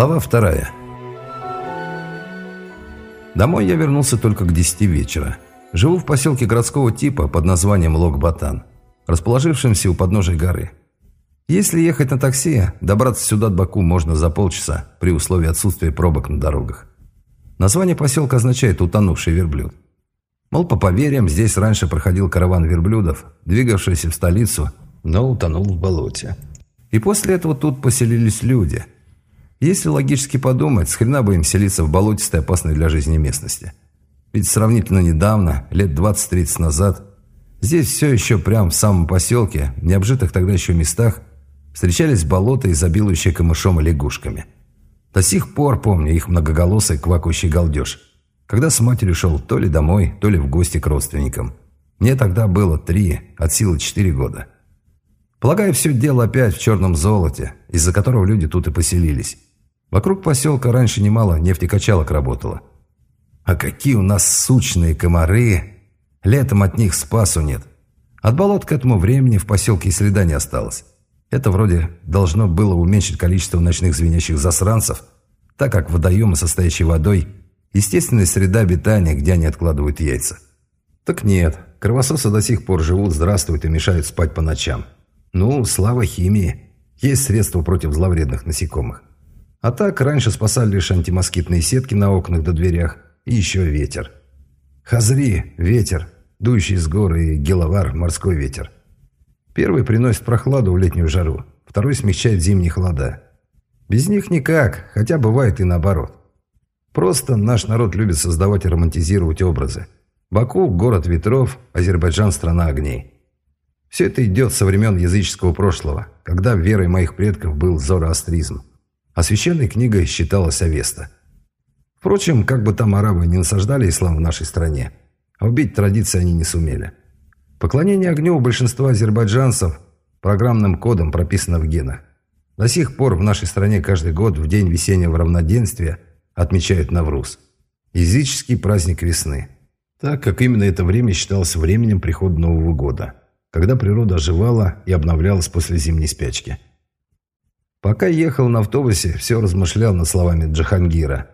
Глава вторая. Домой я вернулся только к 10 вечера. Живу в поселке городского типа под названием Лок-Батан, расположившемся у подножия горы. Если ехать на такси, добраться сюда от Баку можно за полчаса, при условии отсутствия пробок на дорогах. Название поселка означает «утонувший верблюд». Мол, по поверьям, здесь раньше проходил караван верблюдов, двигавшийся в столицу, но утонул в болоте. И после этого тут поселились люди – если логически подумать, с хрена бы им селиться в болотистой опасной для жизни местности. Ведь сравнительно недавно, лет 20-30 назад, здесь все еще прямо в самом поселке, в необжитых тогда еще местах, встречались болота, изобилующие камышом и лягушками. До сих пор помню их многоголосый квакающий галдеж, когда с матерью шел то ли домой, то ли в гости к родственникам. Мне тогда было три, от силы четыре года. Полагаю, все дело опять в черном золоте, из-за которого люди тут и поселились. Вокруг поселка раньше немало нефтекачалок работало. А какие у нас сучные комары! Летом от них спасу нет. От болот к этому времени в поселке и следа не осталось. Это вроде должно было уменьшить количество ночных звенящих засранцев, так как водоемы, состоящие водой, естественная среда обитания, где они откладывают яйца. Так нет, кровососы до сих пор живут, здравствуют и мешают спать по ночам. Ну, слава химии. Есть средства против зловредных насекомых. А так, раньше спасали лишь антимоскитные сетки на окнах до дверях и еще ветер. Хазри – ветер, дующий с гор, и геловар – морской ветер. Первый приносит прохладу в летнюю жару, второй смягчает зимние холода. Без них никак, хотя бывает и наоборот. Просто наш народ любит создавать и романтизировать образы. Баку – город ветров, Азербайджан – страна огней. Все это идет со времен языческого прошлого, когда верой моих предков был зороастризм а священной книгой считалась Авеста. Впрочем, как бы там арабы не насаждали ислам в нашей стране, убить традиции они не сумели. Поклонение огню у большинства азербайджанцев программным кодом прописано в генах. До сих пор в нашей стране каждый год в день весеннего равноденствия отмечают Навруз – языческий праздник весны, так как именно это время считалось временем прихода Нового года, когда природа оживала и обновлялась после зимней спячки – Пока ехал на автобусе, все размышлял над словами Джахангира.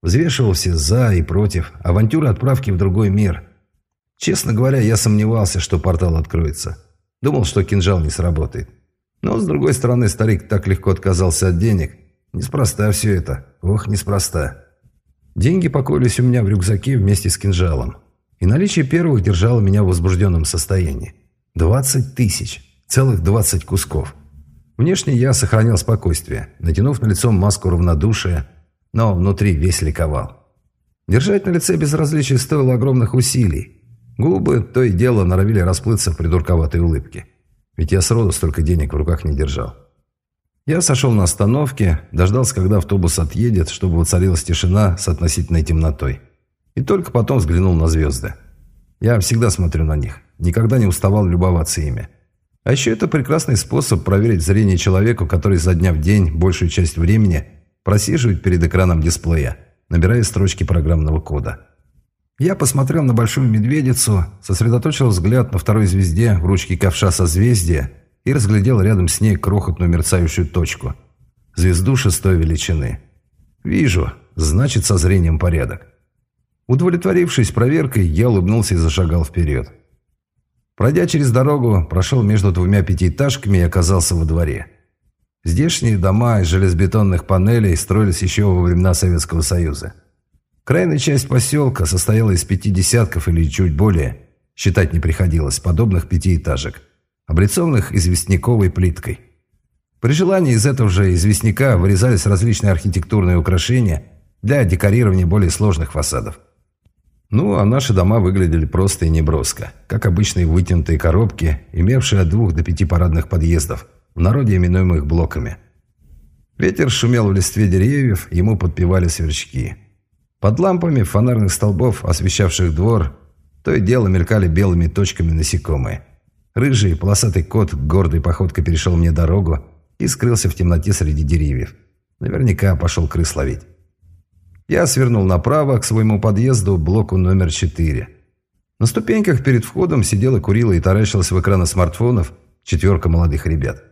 Взвешивал все «за» и «против», авантюры отправки в другой мир. Честно говоря, я сомневался, что портал откроется. Думал, что кинжал не сработает. Но, с другой стороны, старик так легко отказался от денег. Неспроста все это. Ох, неспроста. Деньги покоились у меня в рюкзаке вместе с кинжалом. И наличие первых держало меня в возбужденном состоянии. Двадцать тысяч. Целых двадцать кусков. Внешне я сохранял спокойствие, натянув на лицо маску равнодушия, но внутри весь ликовал. Держать на лице безразличие стоило огромных усилий. Губы то и дело норовили расплыться в придурковатой улыбке. Ведь я сроду столько денег в руках не держал. Я сошел на остановке, дождался, когда автобус отъедет, чтобы воцарилась тишина с относительной темнотой. И только потом взглянул на звезды. Я всегда смотрю на них, никогда не уставал любоваться ими. А еще это прекрасный способ проверить зрение человеку, который за дня в день большую часть времени просиживает перед экраном дисплея, набирая строчки программного кода. Я посмотрел на большую медведицу, сосредоточил взгляд на второй звезде в ручке ковша созвездия и разглядел рядом с ней крохотную мерцающую точку. Звезду шестой величины. «Вижу. Значит, со зрением порядок». Удовлетворившись проверкой, я улыбнулся и зашагал вперед. Пройдя через дорогу, прошел между двумя пятиэтажками и оказался во дворе. Здешние дома из железобетонных панелей строились еще во времена Советского Союза. Крайняя часть поселка состояла из пяти десятков или чуть более, считать не приходилось, подобных пятиэтажек, облицованных известняковой плиткой. При желании из этого же известняка вырезались различные архитектурные украшения для декорирования более сложных фасадов. Ну, а наши дома выглядели просто и неброско, как обычные вытянутые коробки, имевшие от двух до пяти парадных подъездов, в народе именуемых блоками. Ветер шумел в листве деревьев, ему подпевали сверчки. Под лампами фонарных столбов, освещавших двор, то и дело мелькали белыми точками насекомые. Рыжий полосатый кот гордой походкой перешел мне дорогу и скрылся в темноте среди деревьев. Наверняка пошел крыс ловить. Я свернул направо к своему подъезду, блоку номер 4. На ступеньках перед входом сидела, курила и таращилась в экраны смартфонов четверка молодых ребят.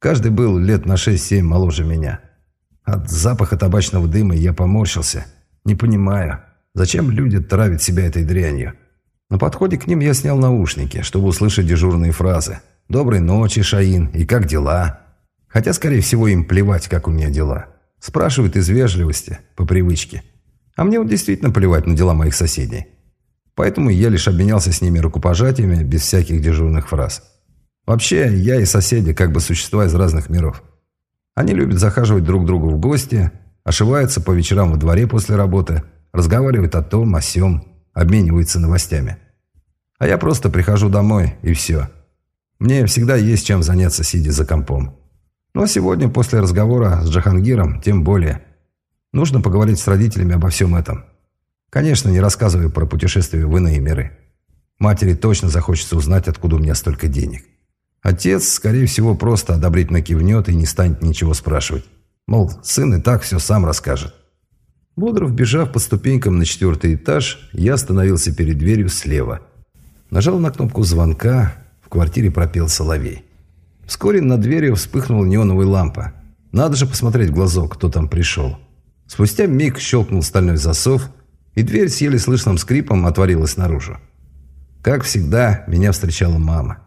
Каждый был лет на 6-7 моложе меня. От запаха табачного дыма я поморщился. Не понимаю, зачем люди травят себя этой дрянью. На подходе к ним я снял наушники, чтобы услышать дежурные фразы. «Доброй ночи, Шаин, и как дела?» Хотя, скорее всего, им плевать, как у меня дела. Спрашивают из вежливости, по привычке. А мне вот действительно плевать на дела моих соседей. Поэтому я лишь обменялся с ними рукопожатиями, без всяких дежурных фраз. Вообще, я и соседи как бы существа из разных миров. Они любят захаживать друг к другу в гости, ошиваются по вечерам во дворе после работы, разговаривают о том, о сём, обмениваются новостями. А я просто прихожу домой, и все. Мне всегда есть чем заняться, сидя за компом. Ну а сегодня, после разговора с Джахангиром, тем более. Нужно поговорить с родителями обо всем этом. Конечно, не рассказываю про путешествие в иные миры. Матери точно захочется узнать, откуда у меня столько денег. Отец, скорее всего, просто одобрительно кивнет и не станет ничего спрашивать. Мол, сын и так все сам расскажет. Бодро вбежав по ступенькам на четвертый этаж, я остановился перед дверью слева. Нажал на кнопку звонка, в квартире пропел соловей. Вскоре над дверью вспыхнула неоновая лампа. Надо же посмотреть в глазок, кто там пришел. Спустя миг щелкнул стальной засов, и дверь с еле слышным скрипом отворилась наружу. Как всегда, меня встречала мама.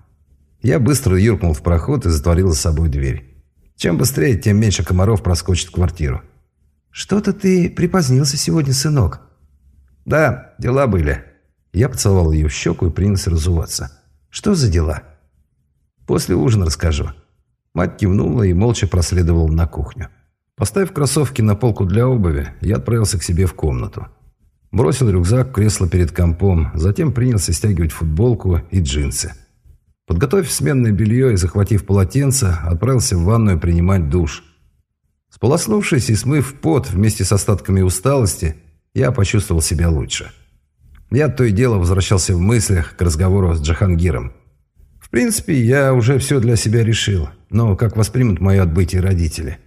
Я быстро юркнул в проход и затворил за собой дверь. Чем быстрее, тем меньше комаров проскочит в квартиру. «Что-то ты припозднился сегодня, сынок». «Да, дела были». Я поцеловал ее в щеку и принялся разуваться. «Что за дела?» «После ужина расскажу». Мать кивнула и молча проследовала на кухню. Поставив кроссовки на полку для обуви, я отправился к себе в комнату. Бросил рюкзак в кресло перед компом, затем принялся стягивать футболку и джинсы. Подготовив сменное белье и захватив полотенце, отправился в ванную принимать душ – Сполоснувшись и смыв пот вместе с остатками усталости, я почувствовал себя лучше. Я то и дело возвращался в мыслях к разговору с Джахангиром. Принципе, я уже все для себя решил, но как воспримут мое отбытие родители?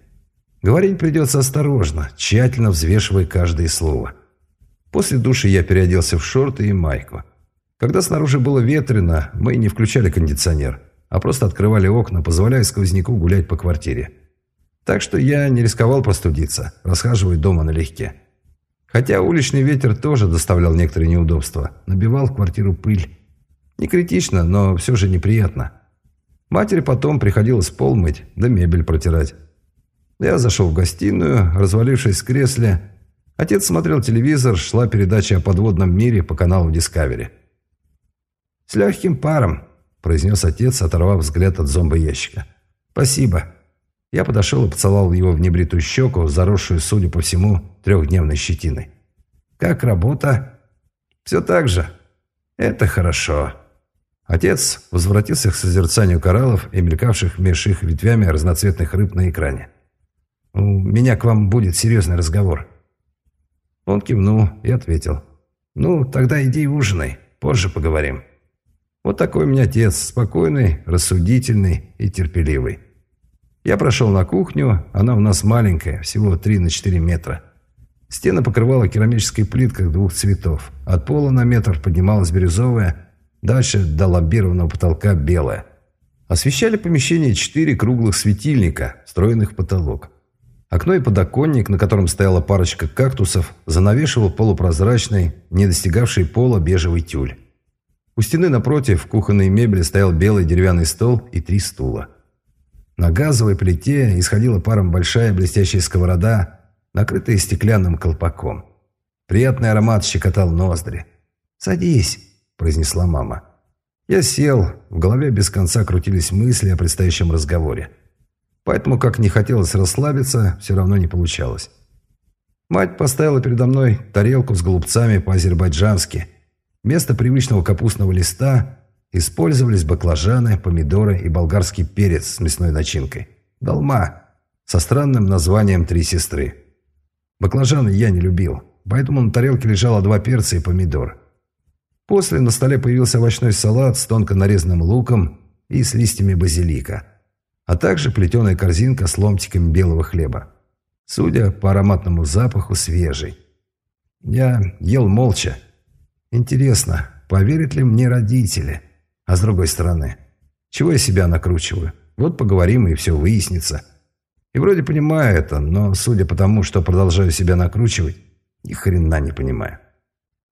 Говорить придется осторожно, тщательно взвешивая каждое слово. После души я переоделся в шорты и майку. Когда снаружи было ветрено, мы не включали кондиционер, а просто открывали окна, позволяя сквозняку гулять по квартире. Так что я не рисковал простудиться, расхаживая дома налегке. Хотя уличный ветер тоже доставлял некоторые неудобства, набивал в квартиру пыль. Не критично, но все же неприятно. Матери потом приходилось пол мыть, да мебель протирать. Я зашел в гостиную, развалившись в кресле. Отец смотрел телевизор, шла передача о подводном мире по каналу Discovery. «С легким паром», – произнес отец, оторвав взгляд от зомбоящика. «Спасибо». Я подошел и поцеловал его в небритую щеку, заросшую, судя по всему, трехдневной щетиной. «Как работа?» «Все так же». «Это хорошо». Отец возвратился к созерцанию кораллов и мелькавших меж их ветвями разноцветных рыб на экране. «У меня к вам будет серьезный разговор». Он кивнул и ответил. «Ну, тогда иди ужинай, позже поговорим». Вот такой у меня отец, спокойный, рассудительный и терпеливый. Я прошел на кухню, она у нас маленькая, всего 3 на 4 метра. Стены покрывала керамическая плитка двух цветов. От пола на метр поднималась бирюзовая, дальше до лоббированного потолка белая. Освещали помещение четыре круглых светильника, встроенных в потолок. Окно и подоконник, на котором стояла парочка кактусов, занавешивал полупрозрачный, не достигавший пола бежевый тюль. У стены напротив в кухонной мебели стоял белый деревянный стол и три стула. На газовой плите исходила паром большая блестящая сковорода, накрытая стеклянным колпаком. Приятный аромат щекотал ноздри. «Садись», – произнесла мама. Я сел, в голове без конца крутились мысли о предстоящем разговоре. Поэтому, как не хотелось расслабиться, все равно не получалось. Мать поставила передо мной тарелку с голубцами по-азербайджански. Вместо привычного капустного листа Использовались баклажаны, помидоры и болгарский перец с мясной начинкой. Долма со странным названием «Три сестры». Баклажаны я не любил, поэтому на тарелке лежало два перца и помидор. После на столе появился овощной салат с тонко нарезанным луком и с листьями базилика, а также плетеная корзинка с ломтиками белого хлеба. Судя по ароматному запаху, свежий. Я ел молча. Интересно, поверят ли мне родители? А с другой стороны, чего я себя накручиваю? Вот поговорим, и все выяснится. И вроде понимаю это, но судя по тому, что продолжаю себя накручивать, ни хрена не понимаю.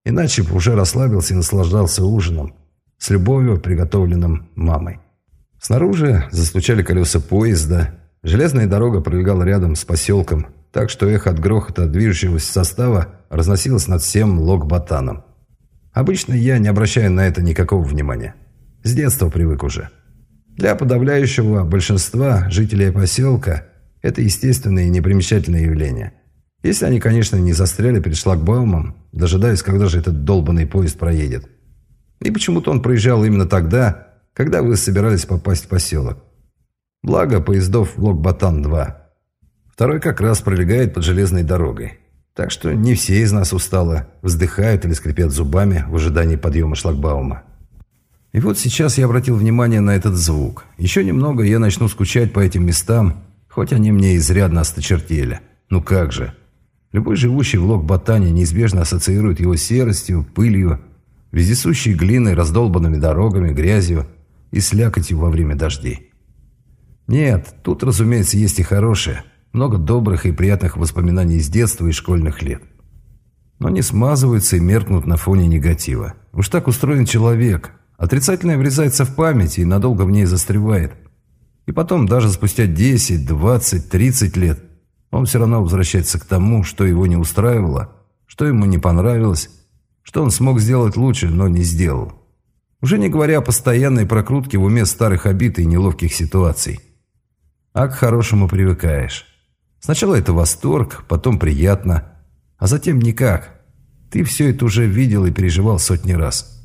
Иначе бы уже расслабился и наслаждался ужином с любовью, приготовленным мамой. Снаружи застучали колеса поезда. Железная дорога пролегала рядом с поселком, так что эхо от грохота движущегося состава разносилось над всем лог-ботаном. Обычно я не обращаю на это никакого внимания. С детства привык уже. Для подавляющего большинства жителей поселка это естественное и непримечательное явление. Если они, конечно, не застряли перед шлагбаумом, дожидаясь, когда же этот долбанный поезд проедет. И почему-то он проезжал именно тогда, когда вы собирались попасть в поселок. Благо, поездов в Лок-Батан-2. Второй как раз пролегает под железной дорогой. Так что не все из нас устало, вздыхают или скрипят зубами в ожидании подъема шлагбаума. И вот сейчас я обратил внимание на этот звук. Еще немного, я начну скучать по этим местам, хоть они мне изрядно осточертели. Ну как же. Любой живущий в Лок-Ботане неизбежно ассоциирует его серостью, пылью, вездесущей глиной, раздолбанными дорогами, грязью и слякотью во время дождей. Нет, тут, разумеется, есть и хорошее. Много добрых и приятных воспоминаний из детства и школьных лет. Но они смазываются и меркнут на фоне негатива. Уж так устроен человек. Отрицательное врезается в память и надолго в ней застревает. И потом, даже спустя 10, 20, 30 лет, он все равно возвращается к тому, что его не устраивало, что ему не понравилось, что он смог сделать лучше, но не сделал. Уже не говоря о постоянной прокрутке в уме старых обид и неловких ситуаций. А к хорошему привыкаешь. Сначала это восторг, потом приятно, а затем никак. Ты все это уже видел и переживал сотни раз.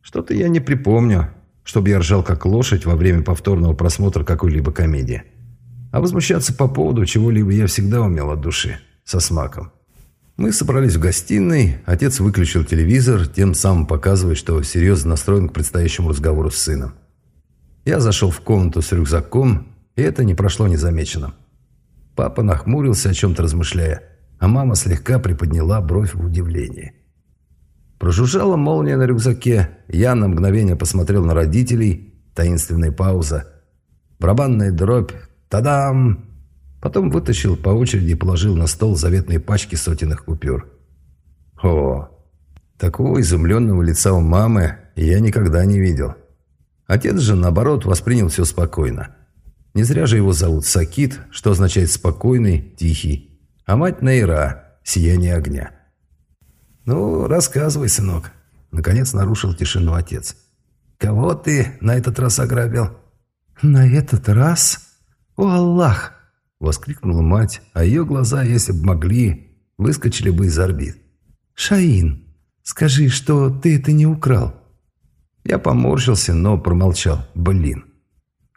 Что-то я не припомню, чтобы я ржал как лошадь во время повторного просмотра какой-либо комедии. А возмущаться по поводу чего-либо я всегда умел от души, со смаком. Мы собрались в гостиной, отец выключил телевизор, тем самым показывая, что серьезно настроен к предстоящему разговору с сыном. Я зашел в комнату с рюкзаком, и это не прошло незамеченным. Папа нахмурился, о чем-то размышляя, а мама слегка приподняла бровь в удивлении. Прожужжала молния на рюкзаке, я на мгновение посмотрел на родителей, таинственная пауза. Барабанная дробь, тадам! Потом вытащил по очереди и положил на стол заветные пачки сотенных купюр. О, такого изумленного лица у мамы я никогда не видел. Отец же, наоборот, воспринял все спокойно. Не зря же его зовут Сакит, что означает «спокойный», «тихий», а мать Нейра – «сияние огня». «Ну, рассказывай, сынок», – наконец нарушил тишину отец. «Кого ты на этот раз ограбил?» «На этот раз? О, Аллах!» Воскликнула мать, а ее глаза, если бы могли, выскочили бы из орбит. «Шаин, скажи, что ты это не украл». Я поморщился, но промолчал. Блин.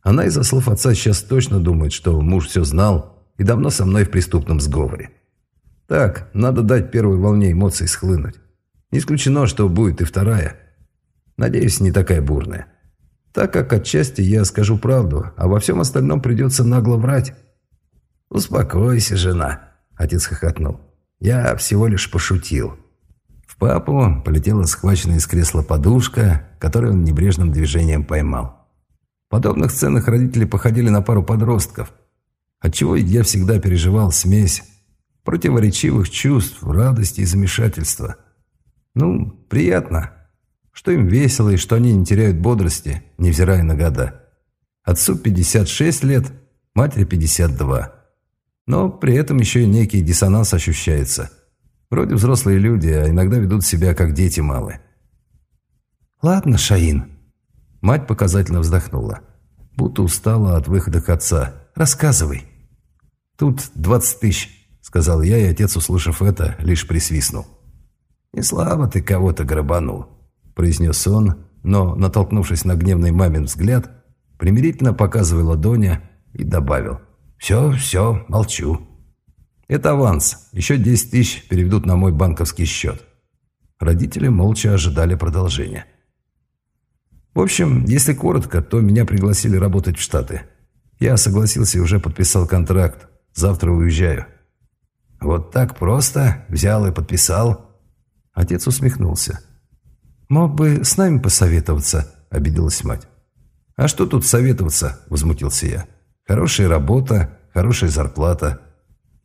Она из-за слов отца сейчас точно думает, что муж все знал и давно со мной в преступном сговоре. Так, надо дать первой волне эмоций схлынуть. Не исключено, что будет и вторая. Надеюсь, не такая бурная. Так как отчасти я скажу правду, а во всем остальном придется нагло врать. «Успокойся, жена», — отец хохотнул. «Я всего лишь пошутил». В папу полетела схваченная из кресла подушка, которую он небрежным движением поймал. В подобных сценах родители походили на пару подростков, отчего я всегда переживал смесь противоречивых чувств, радости и замешательства. Ну, приятно, что им весело и что они не теряют бодрости, невзирая на года. Отцу 56 лет, матери 52. Но при этом еще и некий диссонанс ощущается. Вроде взрослые люди, а иногда ведут себя как дети малые. «Ладно, Шаин». Мать показательно вздохнула. Будто устала от выхода к отца. «Рассказывай». «Тут двадцать тысяч», — сказал я, и отец, услышав это, лишь присвистнул. «Не слабо ты кого-то грабанул», — произнес он, но, натолкнувшись на гневный мамин взгляд, примирительно показывая ладони и добавил — «Все, все, молчу». «Это аванс. Еще 10 тысяч переведут на мой банковский счет». Родители молча ожидали продолжения. В общем, если коротко, то меня пригласили работать в Штаты. Я согласился и уже подписал контракт. Завтра уезжаю. Вот так просто взял и подписал. Отец усмехнулся. «Мог бы с нами посоветоваться», — обиделась мать. «А что тут советоваться?» — возмутился я. Хорошая работа, хорошая зарплата.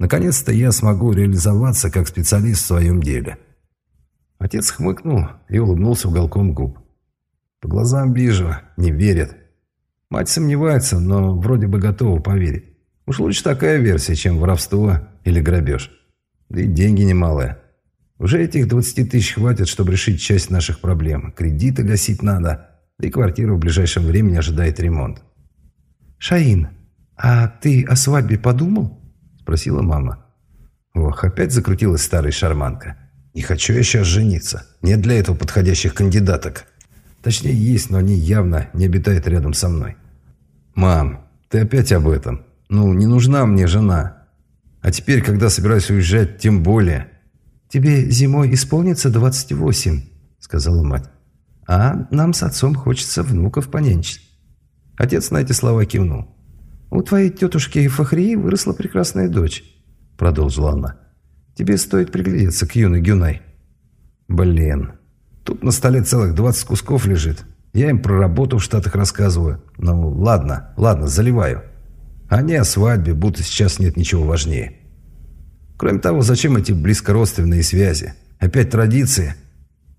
Наконец-то я смогу реализоваться как специалист в своем деле». Отец хмыкнул и улыбнулся уголком губ. По глазам вижу, не верит. Мать сомневается, но вроде бы готова поверить. Уж лучше такая версия, чем воровство или грабеж. Да и деньги немалые. Уже этих 20 тысяч хватит, чтобы решить часть наших проблем. Кредиты гасить надо, да и квартира в ближайшем времени ожидает ремонт. «Шаин, а ты о свадьбе подумал?» – спросила мама. Ох, опять закрутилась старая шарманка. «Не хочу я сейчас жениться. Нет для этого подходящих кандидаток. Точнее, есть, но они явно не обитают рядом со мной. Мам, ты опять об этом. Ну, не нужна мне жена. А теперь, когда собираюсь уезжать, тем более». «Тебе зимой исполнится 28», – сказала мать. «А нам с отцом хочется внуков понянчить». Отец на эти слова кивнул. «У твоей тетушки Фахрии выросла прекрасная дочь», – продолжила она. «Тебе стоит приглядеться к юной Гюнай». «Блин, тут на столе целых 20 кусков лежит. Я им про работу в Штатах рассказываю. Ну, ладно, ладно, заливаю. А не о свадьбе, будто сейчас нет ничего важнее». Кроме того, зачем эти близкородственные связи? Опять традиции.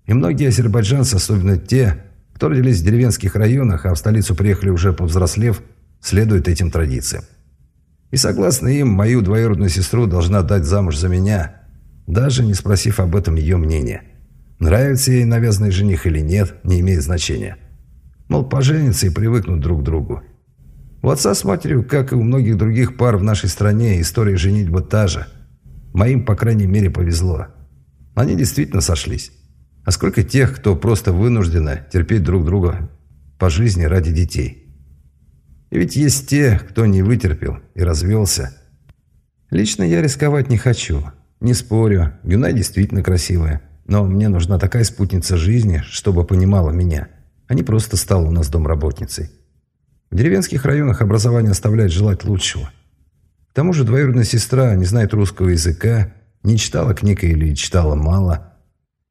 И многие азербайджанцы, особенно те, кто родились в деревенских районах, а в столицу приехали уже повзрослев, следуют этим традициям. И согласно им, мою двоюродную сестру должна дать замуж за меня, даже не спросив об этом ее мнения. Нравится ей навязанный жених или нет, не имеет значения. Мол, поженятся и привыкнут друг к другу. У отца с матерью, как и у многих других пар в нашей стране, история женитьбы та же – Моим, по крайней мере, повезло. Они действительно сошлись. А сколько тех, кто просто вынуждены терпеть друг друга по жизни ради детей. И ведь есть те, кто не вытерпел и развелся. Лично я рисковать не хочу. Не спорю, Гюнай действительно красивая. Но мне нужна такая спутница жизни, чтобы понимала меня, а не просто стала у нас домработницей. В деревенских районах образование оставляет желать лучшего. Тому же двоюродная сестра не знает русского языка, не читала книг или читала мало.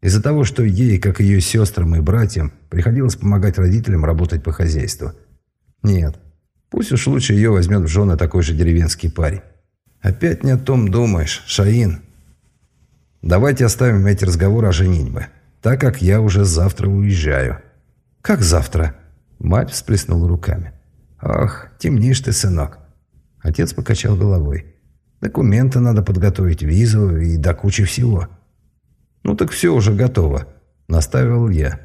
Из-за того, что ей, как и ее сестрам и братьям, приходилось помогать родителям работать по хозяйству. Нет, пусть уж лучше ее возьмет в жены такой же деревенский парень. Опять не о том думаешь, Шаин. Давайте оставим эти разговоры о женитьбе, так как я уже завтра уезжаю. Как завтра? Мать всплеснула руками. Ах, темнишь ты, сынок. Отец покачал головой. «Документы надо подготовить, визу и до кучи всего». «Ну так все уже готово», — наставил я.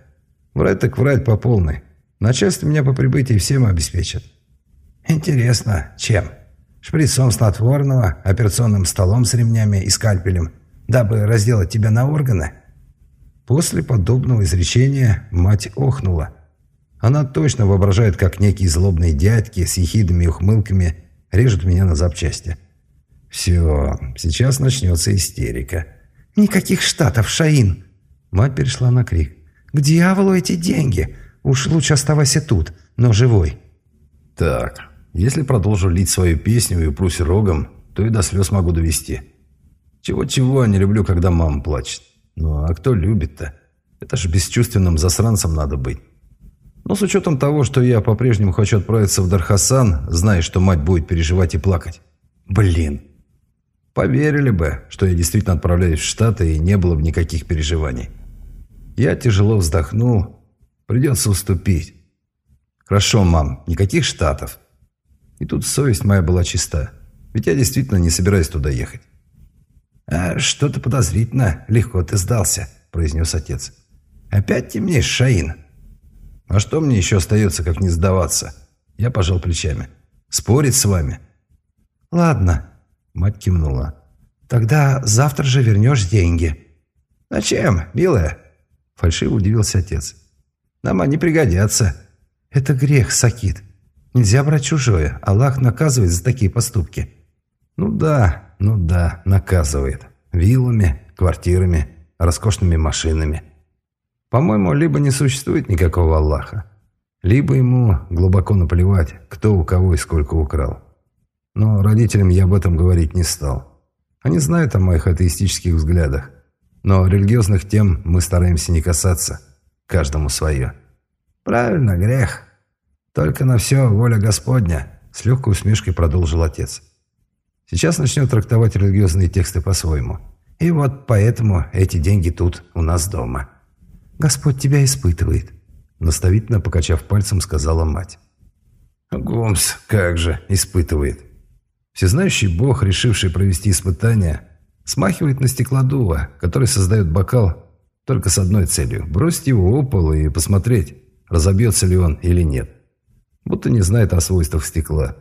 «Врать так врать по полной. Начальство меня по прибытии всем обеспечит». «Интересно, чем? Шприцом снотворного, операционным столом с ремнями и скальпелем, дабы разделать тебя на органы?» После подобного изречения мать охнула. Она точно воображает, как некие злобные дядьки с ехидными ухмылками режут меня на запчасти. Все, сейчас начнется истерика. «Никаких штатов, Шаин!» Мать перешла на крик. «К дьяволу эти деньги! Уж лучше оставайся тут, но живой!» «Так, если продолжу лить свою песню и упрусь рогом, то и до слез могу довести. Чего-чего не люблю, когда мама плачет. Ну, а кто любит-то? Это же бесчувственным засранцем надо быть. Но с учетом того, что я по-прежнему хочу отправиться в Дархасан, зная, что мать будет переживать и плакать. Блин. Поверили бы, что я действительно отправляюсь в Штаты и не было бы никаких переживаний. Я тяжело вздохнул. Придется уступить. Хорошо, мам, никаких Штатов. И тут совесть моя была чиста. Ведь я действительно не собираюсь туда ехать. «А что-то подозрительно легко ты сдался», — произнес отец. «Опять темнеешь, Шаин?» А что мне еще остается, как не сдаваться? Я пожал плечами. Спорить с вами? Ладно, мать кивнула. Тогда завтра же вернешь деньги. Зачем, милая? Фальшиво удивился отец. Нам они пригодятся. Это грех, Сакит. Нельзя брать чужое. Аллах наказывает за такие поступки. Ну да, ну да, наказывает. Виллами, квартирами, роскошными машинами. По-моему, либо не существует никакого Аллаха, либо ему глубоко наплевать, кто у кого и сколько украл. Но родителям я об этом говорить не стал. Они знают о моих атеистических взглядах, но религиозных тем мы стараемся не касаться. Каждому свое. «Правильно, грех. Только на все воля Господня», — с легкой усмешкой продолжил отец. Сейчас начнет трактовать религиозные тексты по-своему. И вот поэтому эти деньги тут, у нас дома. Господь тебя испытывает, наставительно покачав пальцем, сказала мать. Гомс, как же, испытывает. Всезнающий Бог, решивший провести испытание, смахивает на стеклодува, который создает бокал только с одной целью – бросить его о пол и посмотреть, разобьется ли он или нет. Будто не знает о свойствах стекла.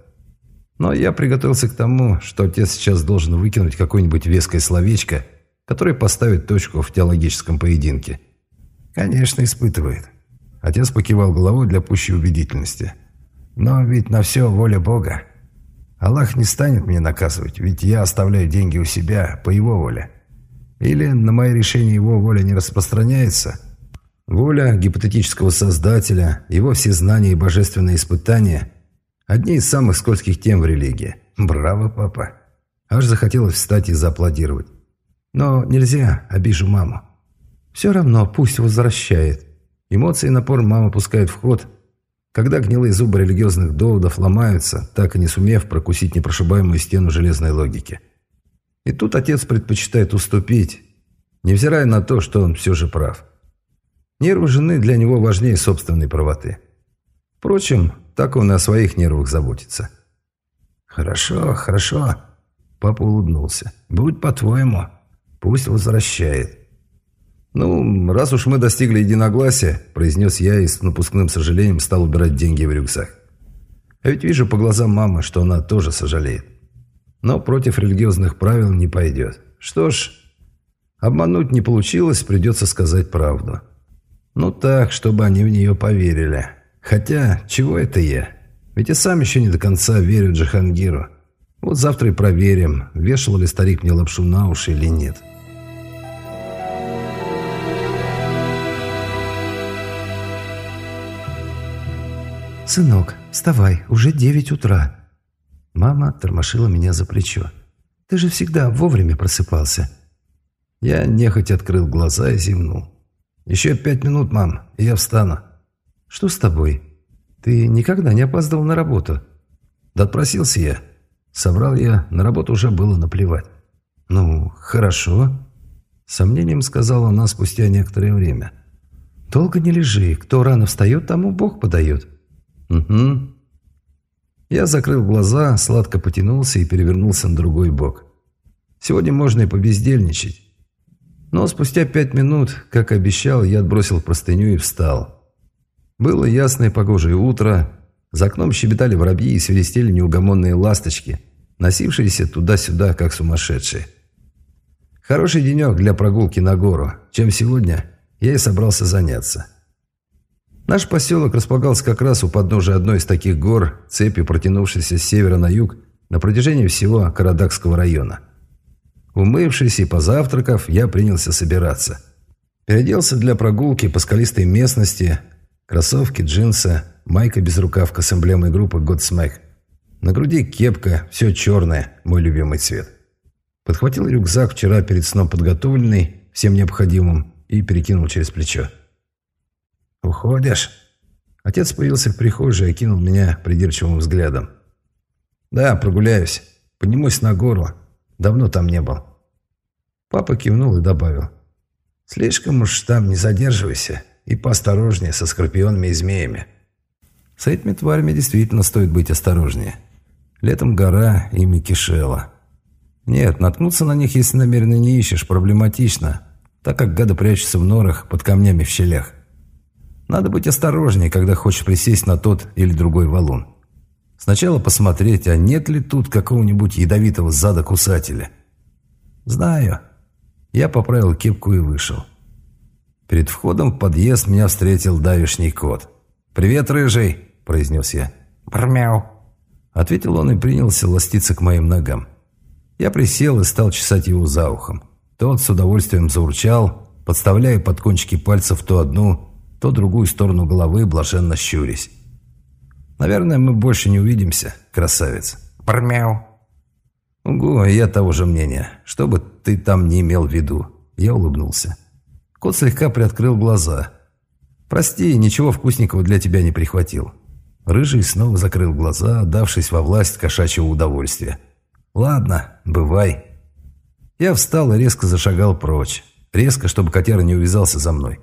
Но я приготовился к тому, что отец сейчас должен выкинуть какое-нибудь веское словечко, которое поставит точку в теологическом поединке. Конечно, испытывает. Отец покивал головой для пущей убедительности. Но ведь на все воля Бога. Аллах не станет мне наказывать, ведь я оставляю деньги у себя по его воле. Или на мои решения его воля не распространяется? Воля гипотетического создателя, его всезнание и божественные испытания – одни из самых скользких тем в религии. Браво, папа. Аж захотелось встать и зааплодировать. Но нельзя, обижу маму. Все равно пусть возвращает. Эмоции и напор мама пускает в ход – когда гнилые зубы религиозных доводов ломаются, так и не сумев прокусить непрошибаемую стену железной логики. И тут отец предпочитает уступить, невзирая на то, что он все же прав. Нервы жены для него важнее собственной правоты. Впрочем, так он и о своих нервах заботится. «Хорошо, хорошо», — папа улыбнулся. «Будь по-твоему. Пусть возвращает. «Ну, раз уж мы достигли единогласия», – произнес я и с напускным сожалением стал убирать деньги в рюкзак. А ведь вижу по глазам мамы, что она тоже сожалеет. Но против религиозных правил не пойдет. Что ж, обмануть не получилось, придется сказать правду. Ну так, чтобы они в нее поверили. Хотя, чего это я? Ведь и сам еще не до конца верю Джахангиру. Вот завтра и проверим, вешал ли старик мне лапшу на уши или нет». «Сынок, вставай, уже девять утра». Мама тормошила меня за плечо. «Ты же всегда вовремя просыпался». Я нехотя открыл глаза и зевнул. «Еще пять минут, мам, и я встану». «Что с тобой? Ты никогда не опаздывал на работу?» «Да отпросился я». Соврал я, на работу уже было наплевать. «Ну, хорошо», — сомнением сказала она спустя некоторое время. «Долго не лежи. Кто рано встает, тому Бог подает». «Угу». Я закрыл глаза, сладко потянулся и перевернулся на другой бок. Сегодня можно и побездельничать. Но спустя пять минут, как обещал, я отбросил простыню и встал. Было ясное погожее утро, за окном щебетали воробьи и свиристели неугомонные ласточки, носившиеся туда-сюда, как сумасшедшие. Хороший денек для прогулки на гору, чем сегодня я и собрался заняться. Наш поселок располагался как раз у подножия одной из таких гор, цепи, протянувшейся с севера на юг, на протяжении всего Карадакского района. Умывшись и позавтракав, я принялся собираться. Переоделся для прогулки по скалистой местности, кроссовки, джинсы, майка без рукавка с эмблемой группы Godsmack. На груди кепка, все черное, мой любимый цвет. Подхватил рюкзак вчера перед сном подготовленный, всем необходимым, и перекинул через плечо. «Уходишь?» Отец появился в прихожей и окинул меня придирчивым взглядом. «Да, прогуляюсь. Поднимусь на гору. Давно там не был». Папа кивнул и добавил. «Слишком уж там не задерживайся и поосторожнее со скорпионами и змеями». С этими тварями действительно стоит быть осторожнее. Летом гора ими кишела. Нет, наткнуться на них, если намеренно не ищешь, проблематично, так как гады прячутся в норах под камнями в щелях. Надо быть осторожнее, когда хочешь присесть на тот или другой валун. Сначала посмотреть, а нет ли тут какого-нибудь ядовитого зада кусателя. Знаю. Я поправил кепку и вышел. Перед входом в подъезд меня встретил давишний кот. «Привет, рыжий!» – произнес я. «Брмяу!» – ответил он и принялся ластиться к моим ногам. Я присел и стал чесать его за ухом. Тот с удовольствием заурчал, подставляя под кончики пальцев то одну, то другую сторону головы, блаженно щурясь. «Наверное, мы больше не увидимся, красавец». «Промяу». «Угу, я того же мнения. Что бы ты там не имел в виду?» Я улыбнулся. Кот слегка приоткрыл глаза. «Прости, ничего вкусненького для тебя не прихватил». Рыжий снова закрыл глаза, отдавшись во власть кошачьего удовольствия. Ладно, бывай. Я встал и резко зашагал прочь. Резко, чтобы котяра не увязался за мной.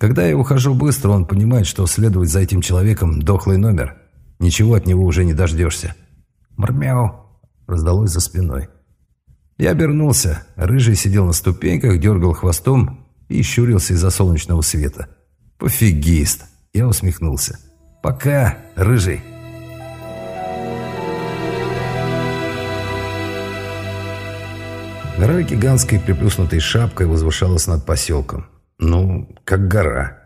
Когда я ухожу быстро, он понимает, что следовать за этим человеком – дохлый номер. Ничего от него уже не дождешься. «Мрмяу!» – раздалось за спиной. Я обернулся. Рыжий сидел на ступеньках, дергал хвостом и щурился из-за солнечного света. «Пофигист!» – я усмехнулся. «Пока, рыжий!» Гора гигантской приплюснутой шапкой возвышалась над поселком. Ну, как гора.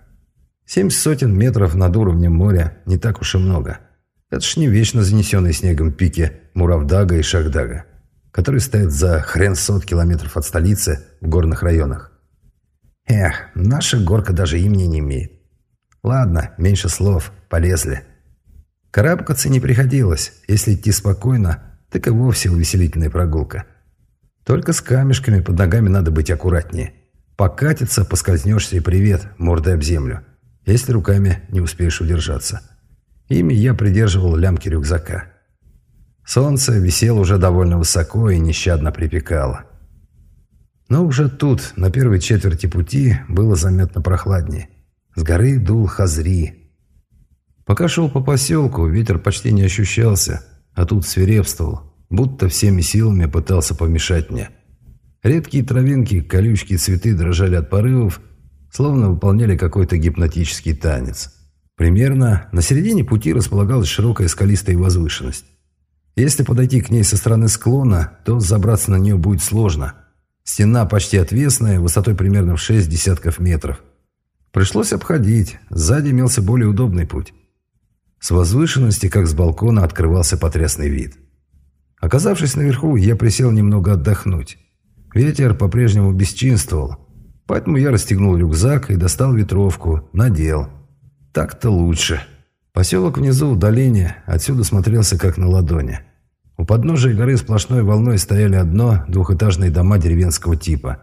Семь сотен метров над уровнем моря не так уж и много. Это ж не вечно занесенные снегом пики Муравдага и Шахдага, которые стоят за хрен сот километров от столицы в горных районах. Эх, наша горка даже имени не имеет. Ладно, меньше слов, полезли. Карабкаться не приходилось. Если идти спокойно, так и вовсе увеселительная прогулка. Только с камешками под ногами надо быть аккуратнее. Покатиться, поскользнешься и привет, мордой об землю, если руками не успеешь удержаться. Ими я придерживал лямки рюкзака. Солнце висело уже довольно высоко и нещадно припекало. Но уже тут, на первой четверти пути, было заметно прохладнее. С горы дул хазри. Пока шел по поселку, ветер почти не ощущался, а тут свирепствовал, будто всеми силами пытался помешать мне. Редкие травинки, колючки цветы дрожали от порывов, словно выполняли какой-то гипнотический танец. Примерно на середине пути располагалась широкая скалистая возвышенность. Если подойти к ней со стороны склона, то забраться на нее будет сложно. Стена почти отвесная, высотой примерно в шесть десятков метров. Пришлось обходить, сзади имелся более удобный путь. С возвышенности, как с балкона, открывался потрясный вид. Оказавшись наверху, я присел немного отдохнуть. Ветер по-прежнему бесчинствовал, поэтому я расстегнул рюкзак и достал ветровку, надел. Так-то лучше. Поселок внизу в долине, отсюда смотрелся как на ладони. У подножия горы сплошной волной стояли одно двухэтажные дома деревенского типа.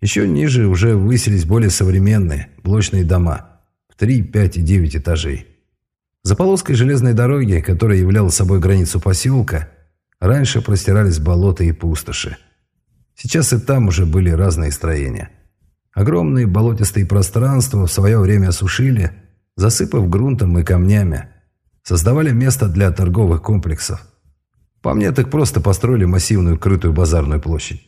Еще ниже уже высились более современные, блочные дома в 3, 5 и 9 этажей. За полоской железной дороги, которая являла собой границу поселка, раньше простирались болота и пустоши. Сейчас и там уже были разные строения. Огромные болотистые пространства в свое время осушили, засыпав грунтом и камнями. Создавали место для торговых комплексов. По мне, так просто построили массивную крытую базарную площадь.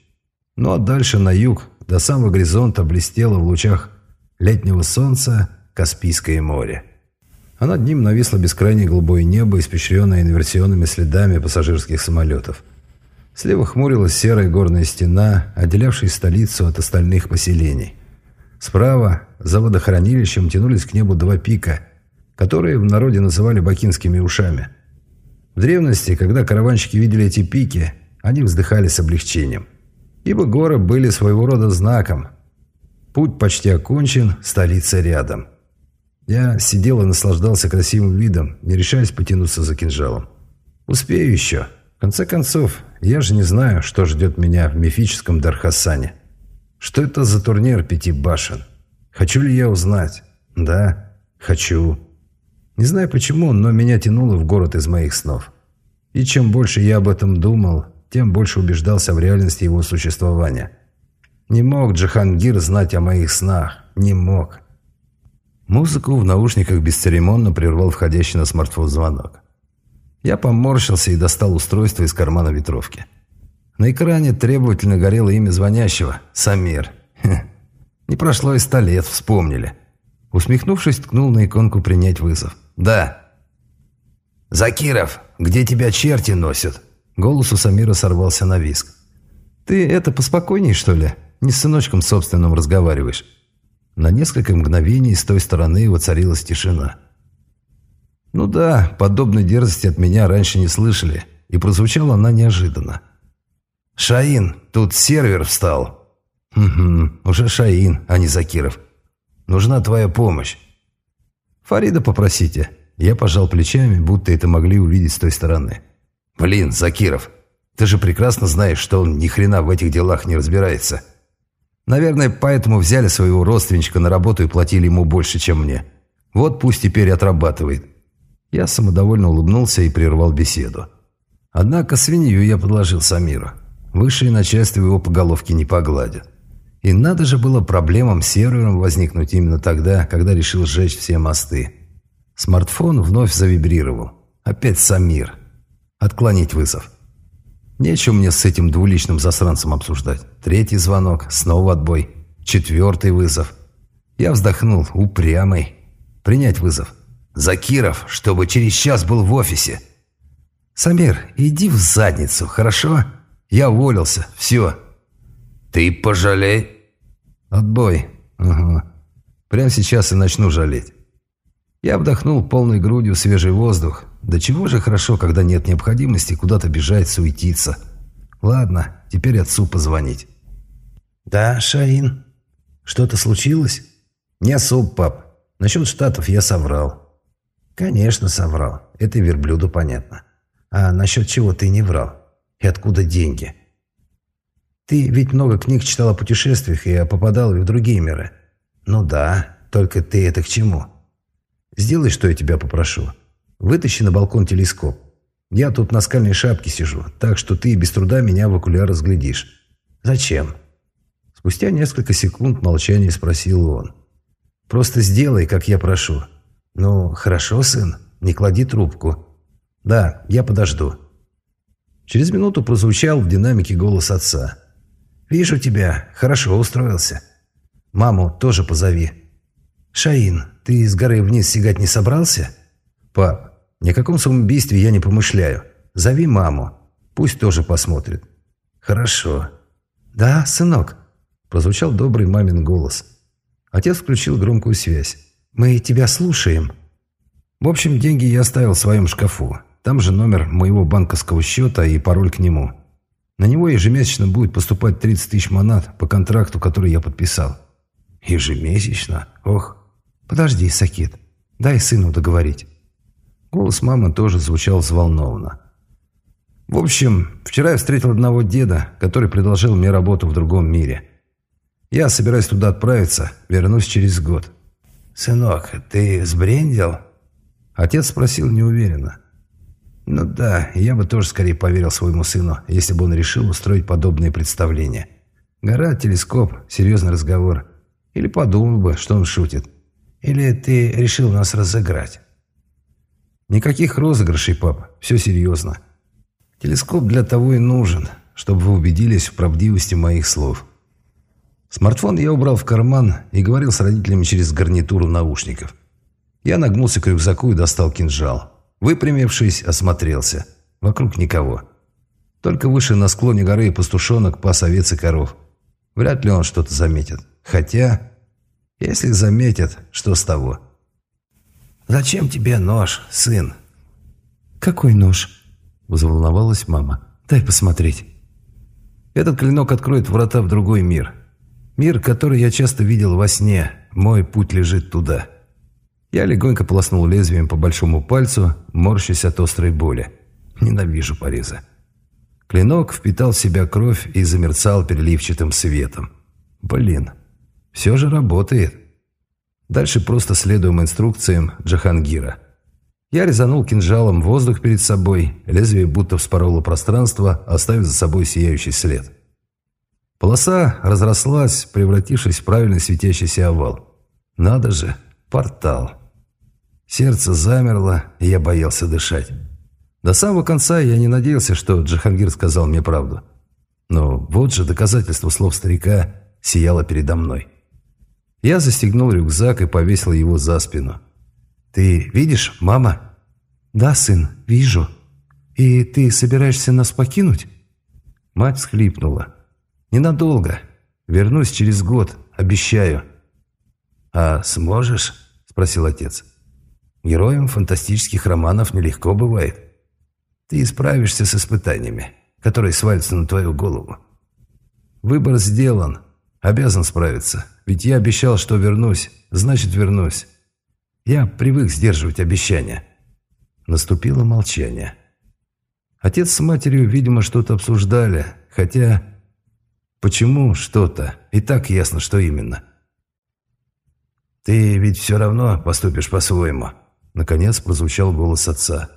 Ну а дальше на юг, до самого горизонта, блестело в лучах летнего солнца Каспийское море. А над ним нависло бескрайнее голубое небо, испещренное инверсионными следами пассажирских самолетов – Слева хмурилась серая горная стена, отделявшая столицу от остальных поселений. Справа, за водохранилищем, тянулись к небу два пика, которые в народе называли бакинскими ушами. В древности, когда караванщики видели эти пики, они вздыхали с облегчением. Ибо горы были своего рода знаком. Путь почти окончен, столица рядом. Я сидел и наслаждался красивым видом, не решаясь потянуться за кинжалом. «Успею еще», в конце концов, я же не знаю, что ждет меня в мифическом Дархасане. Что это за турнир пяти башен? Хочу ли я узнать? Да, хочу. Не знаю почему, но меня тянуло в город из моих снов. И чем больше я об этом думал, тем больше убеждался в реальности его существования. Не мог Джахангир знать о моих снах. Не мог. Музыку в наушниках бесцеремонно прервал входящий на смартфон звонок. Я поморщился и достал устройство из кармана ветровки. На экране требовательно горело имя звонящего – Самир. Хе. Не прошло и ста лет, вспомнили. Усмехнувшись, ткнул на иконку «Принять вызов». «Да». «Закиров, где тебя черти носят?» Голос у Самира сорвался на виск. «Ты это поспокойней, что ли? Не с сыночком собственным разговариваешь?» На несколько мгновений с той стороны воцарилась тишина. Ну да, подобной дерзости от меня раньше не слышали, и прозвучала она неожиданно. «Шаин, тут сервер встал». «Угу, уже Шаин, а не Закиров. Нужна твоя помощь». «Фарида попросите». Я пожал плечами, будто это могли увидеть с той стороны. «Блин, Закиров, ты же прекрасно знаешь, что он ни хрена в этих делах не разбирается. Наверное, поэтому взяли своего родственничка на работу и платили ему больше, чем мне. Вот пусть теперь отрабатывает». Я самодовольно улыбнулся и прервал беседу. Однако свинью я подложил Самиру. Высшее начальство его по головке не погладит. И надо же было проблемам с сервером возникнуть именно тогда, когда решил сжечь все мосты. Смартфон вновь завибрировал. Опять Самир. Отклонить вызов. Нечего мне с этим двуличным засранцем обсуждать. Третий звонок, снова отбой. Четвертый вызов. Я вздохнул, упрямый. Принять вызов. Закиров, чтобы через час был в офисе. «Самир, иди в задницу, хорошо? Я уволился, все». «Ты пожалей». «Отбой. Угу. Прямо сейчас и начну жалеть». Я вдохнул полной грудью свежий воздух. Да чего же хорошо, когда нет необходимости куда-то бежать, суетиться. Ладно, теперь отцу позвонить. «Да, Шаин. Что-то случилось?» «Не особо, пап. Насчет штатов я соврал». «Конечно, соврал. Это верблюду понятно. А насчет чего ты не врал? И откуда деньги?» «Ты ведь много книг читал о путешествиях и попадал и в другие миры». «Ну да, только ты это к чему?» Сделай, что я тебя попрошу. Вытащи на балкон телескоп. Я тут на скальной шапке сижу, так что ты без труда меня в окуляр разглядишь. Зачем? Спустя несколько секунд молчания спросил он. Просто сделай, как я прошу. Ну, хорошо, сын, не клади трубку. Да, я подожду. Через минуту прозвучал в динамике голос отца. «Вижу тебя. Хорошо устроился. Маму тоже позови. Шаин, ты с горы вниз сигать не собрался? Пап, ни о каком самоубийстве я не помышляю. Зови маму. Пусть тоже посмотрит. Хорошо. Да, сынок? Прозвучал добрый мамин голос. Отец включил громкую связь. Мы тебя слушаем. В общем, деньги я оставил в своем шкафу. Там же номер моего банковского счета и пароль к нему. На него ежемесячно будет поступать 30 тысяч монат по контракту, который я подписал. Ежемесячно? Ох, «Подожди, Сакит, дай сыну договорить». Голос мамы тоже звучал взволнованно. «В общем, вчера я встретил одного деда, который предложил мне работу в другом мире. Я собираюсь туда отправиться, вернусь через год». «Сынок, ты сбрендил?» Отец спросил неуверенно. «Ну да, я бы тоже скорее поверил своему сыну, если бы он решил устроить подобные представления. Гора, телескоп, серьезный разговор. Или подумал бы, что он шутит». Или ты решил нас разыграть?» «Никаких розыгрышей, папа. Все серьезно. Телескоп для того и нужен, чтобы вы убедились в правдивости моих слов». Смартфон я убрал в карман и говорил с родителями через гарнитуру наушников. Я нагнулся к рюкзаку и достал кинжал. Выпрямившись, осмотрелся. Вокруг никого. Только выше на склоне горы пастушонок пас овец и коров. Вряд ли он что-то заметит. Хотя... Если заметят, что с того? «Зачем тебе нож, сын?» «Какой нож?» – взволновалась мама. «Дай посмотреть». «Этот клинок откроет врата в другой мир. Мир, который я часто видел во сне. Мой путь лежит туда». Я легонько полоснул лезвием по большому пальцу, морщась от острой боли. Ненавижу порезы. Клинок впитал в себя кровь и замерцал переливчатым светом. Блин, все же работает. Дальше просто следуем инструкциям Джахангира. Я резанул кинжалом воздух перед собой, лезвие будто вспороло пространство, оставив за собой сияющий след. Полоса разрослась, превратившись в правильно светящийся овал. Надо же, портал. Сердце замерло, и я боялся дышать. До самого конца я не надеялся, что Джахангир сказал мне правду. Но вот же доказательство слов старика сияло передо мной. Я застегнул рюкзак и повесил его за спину. «Ты видишь, мама?» «Да, сын, вижу. И ты собираешься нас покинуть?» Мать всхлипнула. «Ненадолго. Вернусь через год, обещаю». «А сможешь?» – спросил отец. «Героям фантастических романов нелегко бывает. Ты справишься с испытаниями, которые свалятся на твою голову. Выбор сделан. Обязан справиться. Ведь я обещал, что вернусь, значит вернусь. Я привык сдерживать обещания. Наступило молчание. Отец с матерью, видимо, что-то обсуждали, хотя... Почему что-то? И так ясно, что именно. «Ты ведь все равно поступишь по-своему», — наконец прозвучал голос отца.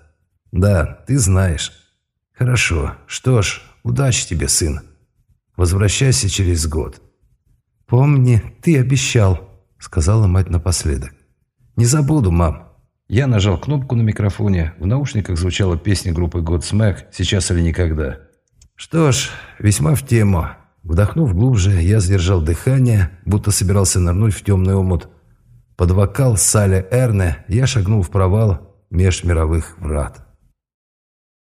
«Да, ты знаешь». «Хорошо. Что ж, удачи тебе, сын. Возвращайся через год». «Помни, ты обещал», — сказала мать напоследок. «Не забуду, мам». Я нажал кнопку на микрофоне. В наушниках звучала песня группы Godsmack «Сейчас или никогда». Что ж, весьма в тему. Вдохнув глубже, я сдержал дыхание, будто собирался нырнуть в темный омут. Под вокал Саля Эрне я шагнул в провал меж мировых врат.